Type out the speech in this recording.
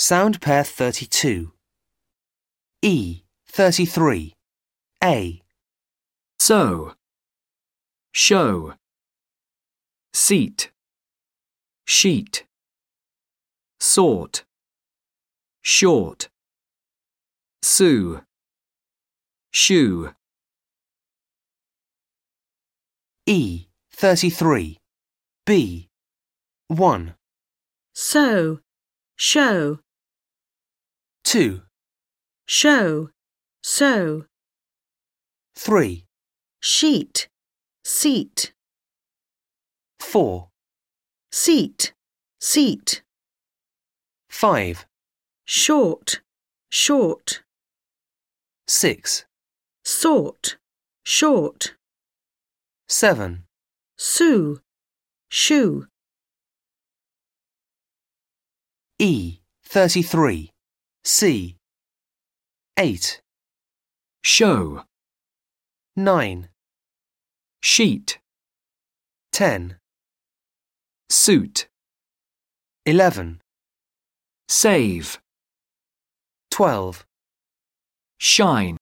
Sound pair 32. E. 33. A. So. Show. Seat. Sheet. Sort. Short. Sue. Shoe. E. 33. B. 1. So, show, 2. show, so, 3. sheet, seat, 4. seat, seat, 5. short, short, 6. sort, short, 7. sue, shoe, E. 33. C. 8. Show. 9. Sheet. 10. Suit. 11. Save. 12. Shine.